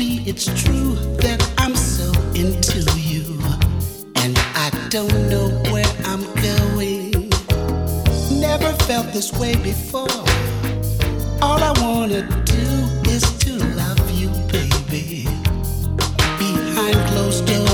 Can it be it's true that I'm so into you? And I don't know where I'm going. Never felt this way before. All I wanna do is to love you, baby. Behind closed doors,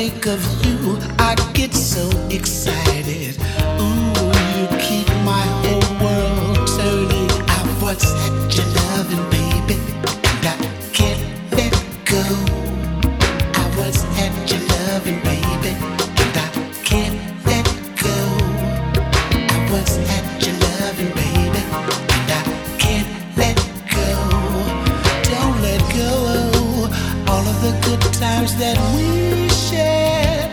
think of you, I get so excited. Times that we shared.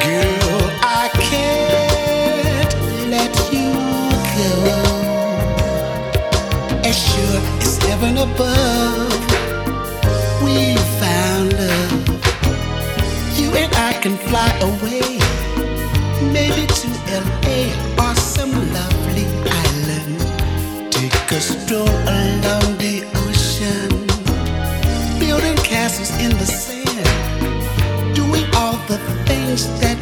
Girl, I can't let you go. As sure as heaven above, we found love. You and I can fly away, maybe to LA or some lovely island. Take a stroll along the ocean, building castles in the sand doing all the things that